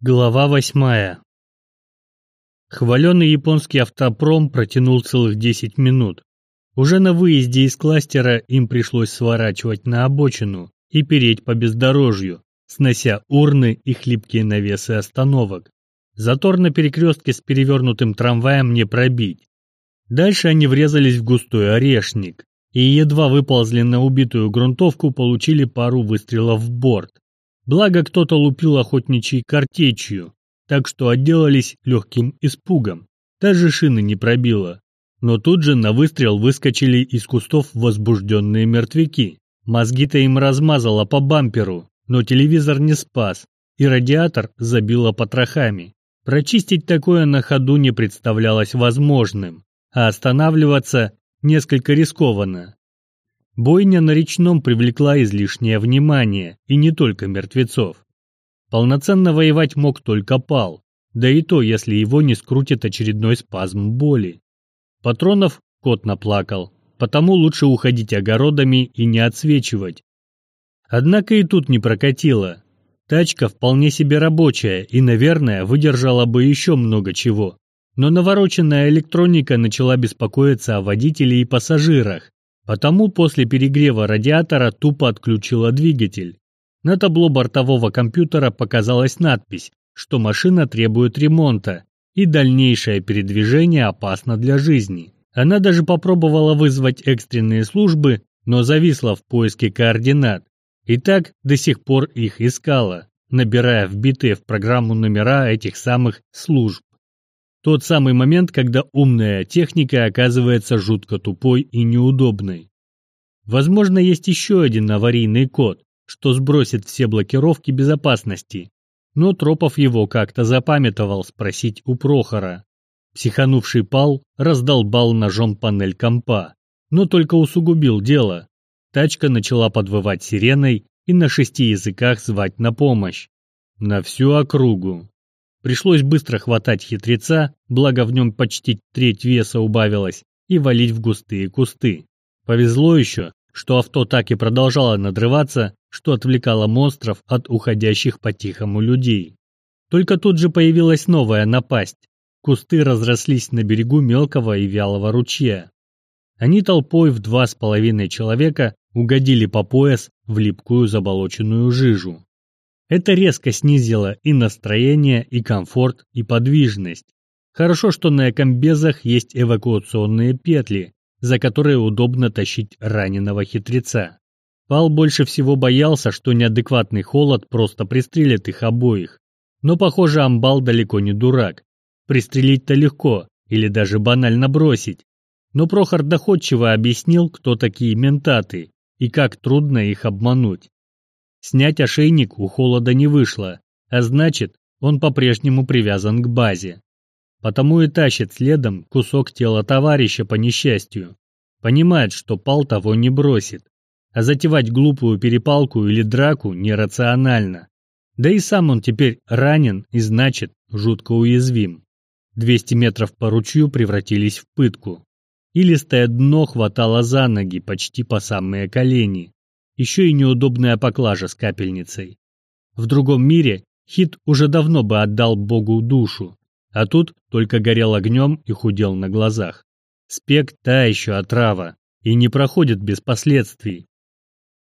Глава восьмая. Хваленый японский автопром протянул целых 10 минут. Уже на выезде из кластера им пришлось сворачивать на обочину и переть по бездорожью, снося урны и хлипкие навесы остановок. Затор на перекрестке с перевернутым трамваем не пробить. Дальше они врезались в густой орешник и едва выползли на убитую грунтовку, получили пару выстрелов в борт. Благо кто-то лупил охотничьей картечью, так что отделались легким испугом. Даже шины не пробило. Но тут же на выстрел выскочили из кустов возбужденные мертвяки. Мозги-то им размазало по бамперу, но телевизор не спас, и радиатор забило потрохами. Прочистить такое на ходу не представлялось возможным, а останавливаться несколько рискованно. Бойня на речном привлекла излишнее внимание, и не только мертвецов. Полноценно воевать мог только пал, да и то, если его не скрутит очередной спазм боли. Патронов кот наплакал, потому лучше уходить огородами и не отсвечивать. Однако и тут не прокатило. Тачка вполне себе рабочая и, наверное, выдержала бы еще много чего. Но навороченная электроника начала беспокоиться о водителе и пассажирах, Потому после перегрева радиатора тупо отключила двигатель. На табло бортового компьютера показалась надпись, что машина требует ремонта и дальнейшее передвижение опасно для жизни. Она даже попробовала вызвать экстренные службы, но зависла в поиске координат. И так до сих пор их искала, набирая вбитые в программу номера этих самых служб. Тот самый момент, когда умная техника оказывается жутко тупой и неудобной. Возможно, есть еще один аварийный код, что сбросит все блокировки безопасности, но Тропов его как-то запамятовал спросить у Прохора. Психанувший пал раздолбал ножом панель компа, но только усугубил дело. Тачка начала подвывать сиреной и на шести языках звать на помощь. На всю округу. Пришлось быстро хватать хитреца, благо в нем почти треть веса убавилась, и валить в густые кусты. Повезло еще, что авто так и продолжало надрываться, что отвлекало монстров от уходящих по-тихому людей. Только тут же появилась новая напасть. Кусты разрослись на берегу мелкого и вялого ручья. Они толпой в два с половиной человека угодили по пояс в липкую заболоченную жижу. Это резко снизило и настроение, и комфорт, и подвижность. Хорошо, что на экомбезах есть эвакуационные петли, за которые удобно тащить раненого хитреца. Пал больше всего боялся, что неадекватный холод просто пристрелит их обоих. Но, похоже, Амбал далеко не дурак. Пристрелить-то легко, или даже банально бросить. Но Прохор доходчиво объяснил, кто такие ментаты и как трудно их обмануть. Снять ошейник у холода не вышло, а значит, он по-прежнему привязан к базе. Потому и тащит следом кусок тела товарища по несчастью. Понимает, что пал того не бросит. А затевать глупую перепалку или драку нерационально. Да и сам он теперь ранен и значит жутко уязвим. 200 метров по ручью превратились в пытку. Илистое дно хватало за ноги почти по самые колени еще и неудобная поклажа с капельницей. В другом мире Хит уже давно бы отдал Богу душу, а тут только горел огнем и худел на глазах. Спек та еще отрава и не проходит без последствий.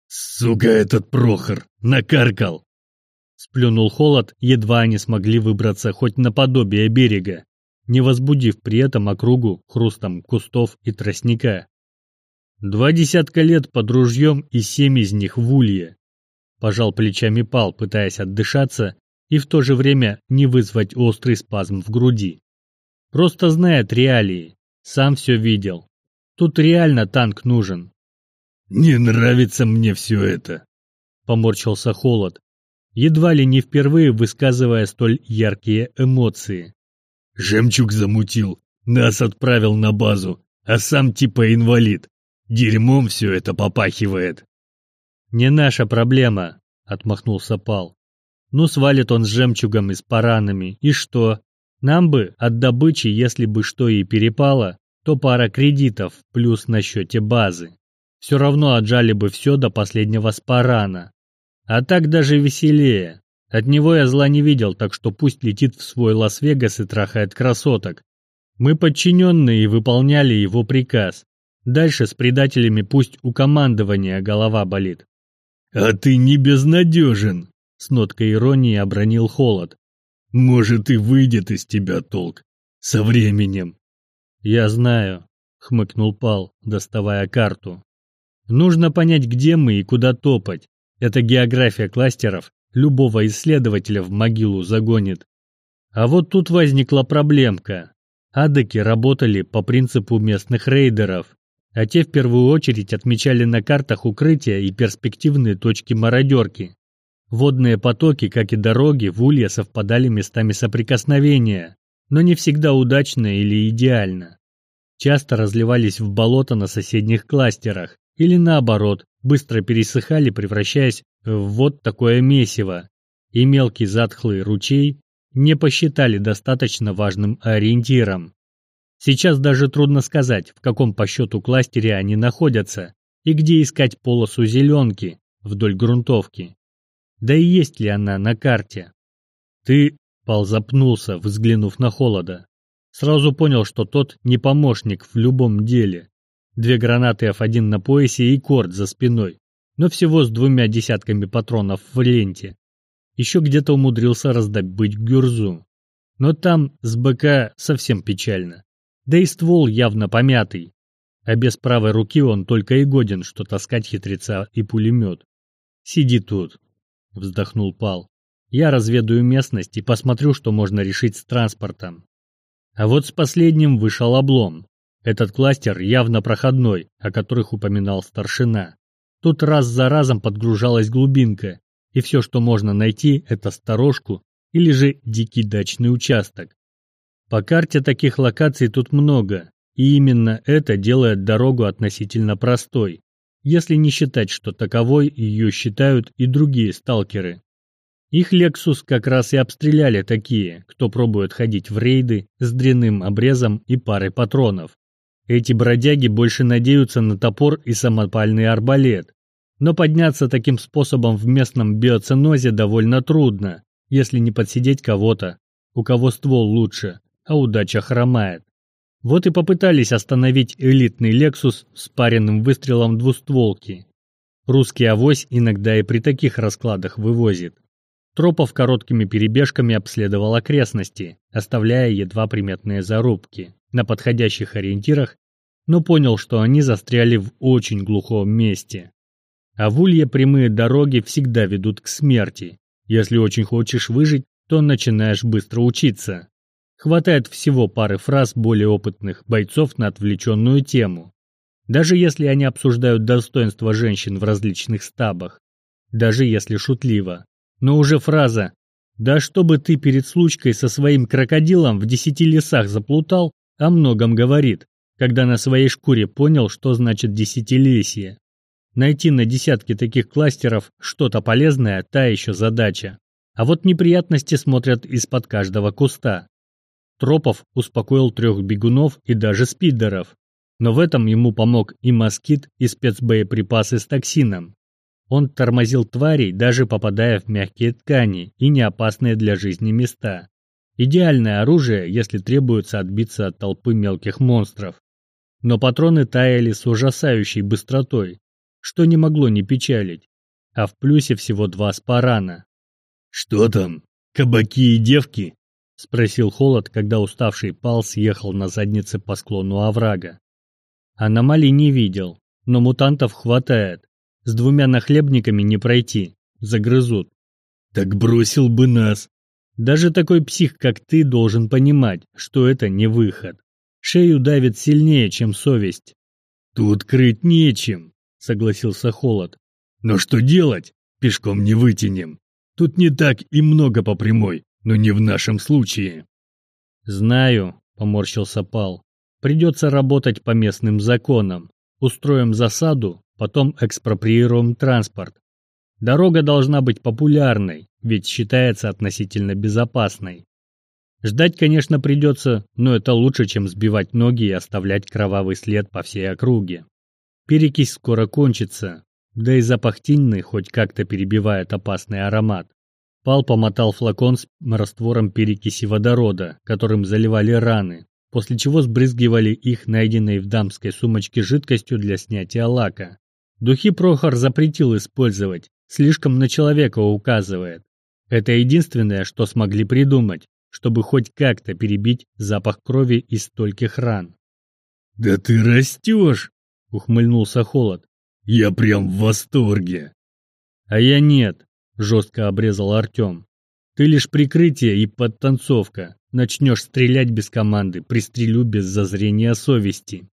«Сука этот Прохор! Накаркал!» Сплюнул холод, едва они смогли выбраться хоть наподобие берега, не возбудив при этом округу хрустом кустов и тростника. Два десятка лет под ружьем и семь из них в улье. Пожал плечами пал, пытаясь отдышаться и в то же время не вызвать острый спазм в груди. Просто знает реалии, сам все видел. Тут реально танк нужен. «Не нравится мне все это», — поморщился Холод, едва ли не впервые высказывая столь яркие эмоции. «Жемчуг замутил, нас отправил на базу, а сам типа инвалид. Дерьмом все это попахивает. Не наша проблема, отмахнулся Пал. Ну, свалит он с жемчугом и с паранами, и что? Нам бы от добычи, если бы что и перепало, то пара кредитов плюс на счете базы. Все равно отжали бы все до последнего спарана. А так даже веселее. От него я зла не видел, так что пусть летит в свой Лас-Вегас и трахает красоток. Мы подчиненные и выполняли его приказ. Дальше с предателями пусть у командования голова болит. «А ты не безнадежен!» — с ноткой иронии обронил Холод. «Может, и выйдет из тебя толк. Со временем». «Я знаю», — хмыкнул Пал, доставая карту. «Нужно понять, где мы и куда топать. Это география кластеров любого исследователя в могилу загонит. А вот тут возникла проблемка. Адеки работали по принципу местных рейдеров, а те в первую очередь отмечали на картах укрытия и перспективные точки мародерки. Водные потоки, как и дороги, в Улье совпадали местами соприкосновения, но не всегда удачно или идеально. Часто разливались в болото на соседних кластерах, или наоборот, быстро пересыхали, превращаясь в вот такое месиво, и мелкий затхлый ручей не посчитали достаточно важным ориентиром. Сейчас даже трудно сказать, в каком по счету кластере они находятся и где искать полосу зеленки вдоль грунтовки. Да и есть ли она на карте? Ты, Пал запнулся, взглянув на холода. Сразу понял, что тот не помощник в любом деле. Две гранаты F1 на поясе и корд за спиной, но всего с двумя десятками патронов в ленте. Еще где-то умудрился раздобыть гюрзу. Но там с БК совсем печально. Да и ствол явно помятый. А без правой руки он только и годен, что таскать хитреца и пулемет. «Сиди тут», — вздохнул Пал. «Я разведаю местность и посмотрю, что можно решить с транспортом». А вот с последним вышел облом. Этот кластер явно проходной, о которых упоминал старшина. Тут раз за разом подгружалась глубинка, и все, что можно найти, это сторожку или же дикий дачный участок. По карте таких локаций тут много, и именно это делает дорогу относительно простой, если не считать, что таковой ее считают и другие сталкеры. Их «Лексус» как раз и обстреляли такие, кто пробует ходить в рейды с дрянным обрезом и парой патронов. Эти бродяги больше надеются на топор и самопальный арбалет. Но подняться таким способом в местном биоценозе довольно трудно, если не подсидеть кого-то, у кого ствол лучше, а удача хромает. Вот и попытались остановить элитный «Лексус» с паренным выстрелом двустволки. Русский авось иногда и при таких раскладах вывозит. Тропов короткими перебежками обследовал окрестности, оставляя едва приметные зарубки на подходящих ориентирах, но понял, что они застряли в очень глухом месте. А в Улье прямые дороги всегда ведут к смерти. Если очень хочешь выжить, то начинаешь быстро учиться. Хватает всего пары фраз более опытных бойцов на отвлеченную тему. Даже если они обсуждают достоинства женщин в различных стабах. Даже если шутливо. Но уже фраза «Да чтобы ты перед случкой со своим крокодилом в десяти лесах заплутал» о многом говорит, когда на своей шкуре понял, что значит десятилесье. Найти на десятке таких кластеров что-то полезное – та еще задача. А вот неприятности смотрят из-под каждого куста. Тропов успокоил трех бегунов и даже спидеров. Но в этом ему помог и москит, и спецбоеприпасы с токсином. Он тормозил тварей, даже попадая в мягкие ткани и неопасные для жизни места. Идеальное оружие, если требуется отбиться от толпы мелких монстров. Но патроны таяли с ужасающей быстротой, что не могло не печалить. А в плюсе всего два спарана. «Что там? Кабаки и девки?» — спросил Холод, когда уставший пал съехал на заднице по склону оврага. Аномалий не видел, но мутантов хватает. С двумя нахлебниками не пройти, загрызут. Так бросил бы нас. Даже такой псих, как ты, должен понимать, что это не выход. Шею давит сильнее, чем совесть. Тут крыть нечем, согласился Холод. Но что делать? Пешком не вытянем. Тут не так и много по прямой, но не в нашем случае. Знаю, поморщился Пал. Придется работать по местным законам. Устроим засаду, потом экспроприируем транспорт. Дорога должна быть популярной, ведь считается относительно безопасной. Ждать, конечно, придется, но это лучше, чем сбивать ноги и оставлять кровавый след по всей округе. Перекись скоро кончится, да и запах тинны хоть как-то перебивает опасный аромат. Пал помотал флакон с раствором перекиси водорода, которым заливали раны, после чего сбрызгивали их найденной в дамской сумочке жидкостью для снятия лака. Духи Прохор запретил использовать, слишком на человека указывает. Это единственное, что смогли придумать, чтобы хоть как-то перебить запах крови из стольких ран. «Да ты растешь!» — ухмыльнулся Холод. «Я прям в восторге!» «А я нет!» Жестко обрезал Артем. Ты лишь прикрытие и подтанцовка. Начнешь стрелять без команды, пристрелю без зазрения совести.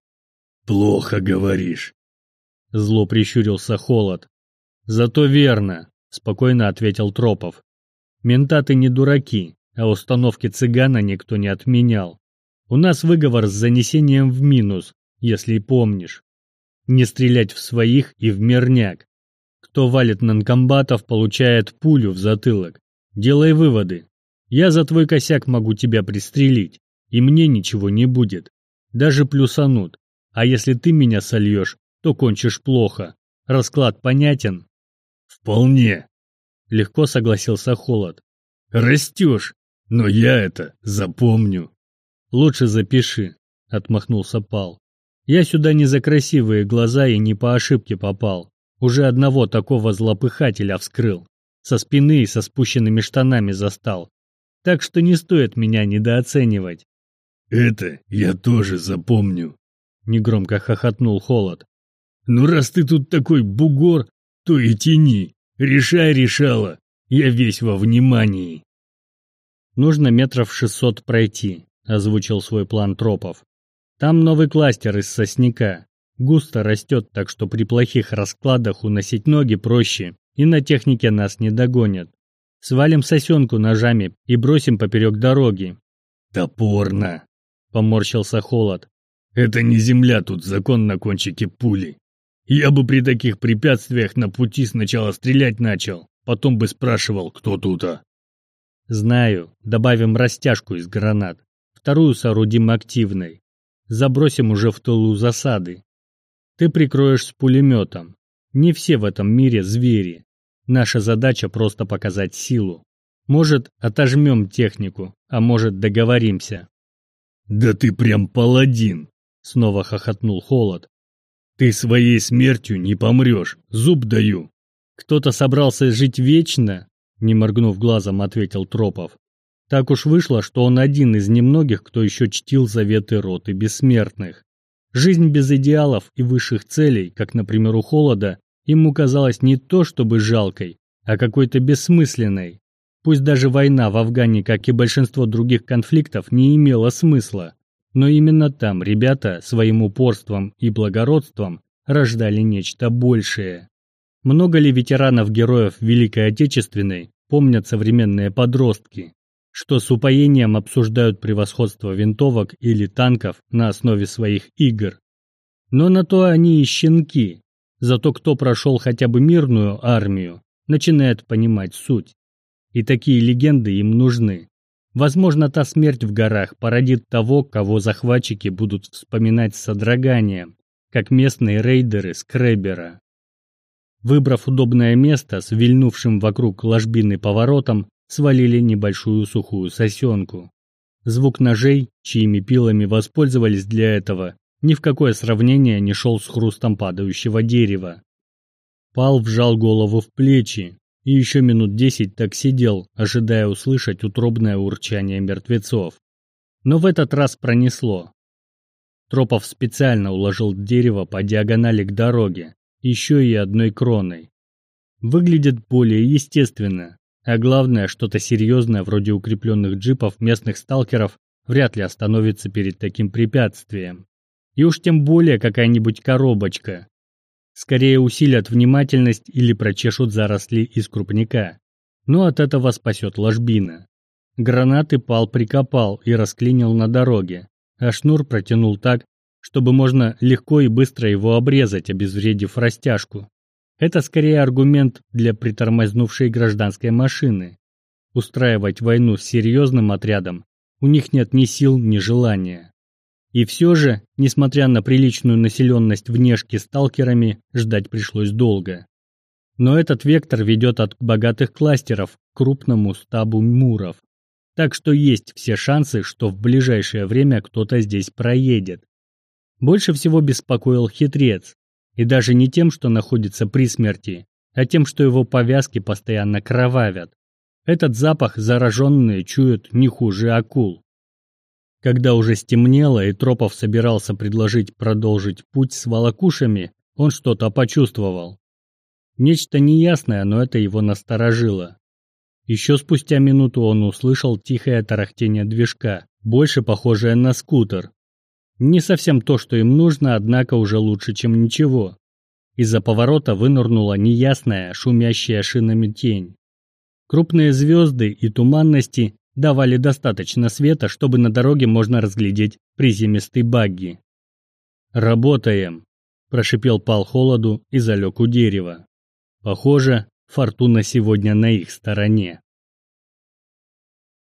Плохо говоришь. Зло прищурился Холод. Зато верно, спокойно ответил Тропов. Ментаты не дураки, а установки цыгана никто не отменял. У нас выговор с занесением в минус, если помнишь. Не стрелять в своих и в мирняк, кто валит нанкомбатов, получает пулю в затылок. Делай выводы. Я за твой косяк могу тебя пристрелить, и мне ничего не будет. Даже плюсанут. А если ты меня сольешь, то кончишь плохо. Расклад понятен? Вполне. Легко согласился Холод. Растешь, но я это запомню. Лучше запиши, отмахнулся Пал. Я сюда не за красивые глаза и не по ошибке попал. Уже одного такого злопыхателя вскрыл. Со спины и со спущенными штанами застал. Так что не стоит меня недооценивать. «Это я тоже запомню», — негромко хохотнул Холод. «Ну раз ты тут такой бугор, то и тяни. Решай, решала. Я весь во внимании». «Нужно метров шестьсот пройти», — озвучил свой план Тропов. «Там новый кластер из сосняка. Густо растет, так что при плохих раскладах уносить ноги проще, и на технике нас не догонят. Свалим сосенку ножами и бросим поперек дороги. Топорно, поморщился Холод. Это не земля, тут закон на кончике пули. Я бы при таких препятствиях на пути сначала стрелять начал, потом бы спрашивал, кто тут а. Знаю, добавим растяжку из гранат. Вторую соорудим активной. Забросим уже в тылу засады. Ты прикроешь с пулеметом. Не все в этом мире звери. Наша задача просто показать силу. Может, отожмем технику, а может, договоримся. Да ты прям паладин, снова хохотнул Холод. Ты своей смертью не помрешь, зуб даю. Кто-то собрался жить вечно, не моргнув глазом, ответил Тропов. Так уж вышло, что он один из немногих, кто еще чтил заветы роты бессмертных. Жизнь без идеалов и высших целей, как, например, у Холода, ему казалась не то чтобы жалкой, а какой-то бессмысленной. Пусть даже война в Афгане, как и большинство других конфликтов, не имела смысла, но именно там ребята своим упорством и благородством рождали нечто большее. Много ли ветеранов-героев Великой Отечественной помнят современные подростки? Что с упоением обсуждают превосходство винтовок или танков на основе своих игр. Но на то они и щенки. Зато кто прошел хотя бы мирную армию, начинает понимать суть. И такие легенды им нужны. Возможно, та смерть в горах породит того, кого захватчики будут вспоминать с содроганием, как местные рейдеры Скребера. Выбрав удобное место с вильнувшим вокруг ложбины поворотом, свалили небольшую сухую сосенку. Звук ножей, чьими пилами воспользовались для этого, ни в какое сравнение не шел с хрустом падающего дерева. Пал вжал голову в плечи и еще минут десять так сидел, ожидая услышать утробное урчание мертвецов. Но в этот раз пронесло. Тропов специально уложил дерево по диагонали к дороге, еще и одной кроной. Выглядит более естественно, а главное, что-то серьезное вроде укрепленных джипов местных сталкеров вряд ли остановится перед таким препятствием. И уж тем более какая-нибудь коробочка. Скорее усилят внимательность или прочешут заросли из крупника. Но от этого спасет ложбина. Гранаты пал прикопал и расклинил на дороге, а шнур протянул так, чтобы можно легко и быстро его обрезать, обезвредив растяжку. Это скорее аргумент для притормознувшей гражданской машины. Устраивать войну с серьезным отрядом у них нет ни сил, ни желания. И все же, несмотря на приличную населенность внешки сталкерами, ждать пришлось долго. Но этот вектор ведет от богатых кластеров, крупному стабу муров. Так что есть все шансы, что в ближайшее время кто-то здесь проедет. Больше всего беспокоил хитрец. И даже не тем, что находится при смерти, а тем, что его повязки постоянно кровавят. Этот запах зараженные чуют не хуже акул. Когда уже стемнело и Тропов собирался предложить продолжить путь с волокушами, он что-то почувствовал. Нечто неясное, но это его насторожило. Еще спустя минуту он услышал тихое тарахтение движка, больше похожее на скутер. Не совсем то, что им нужно, однако уже лучше, чем ничего. Из-за поворота вынырнула неясная, шумящая шинами тень. Крупные звезды и туманности давали достаточно света, чтобы на дороге можно разглядеть приземистый багги. «Работаем!» – прошипел Пал Холоду и залег у дерева. Похоже, фортуна сегодня на их стороне.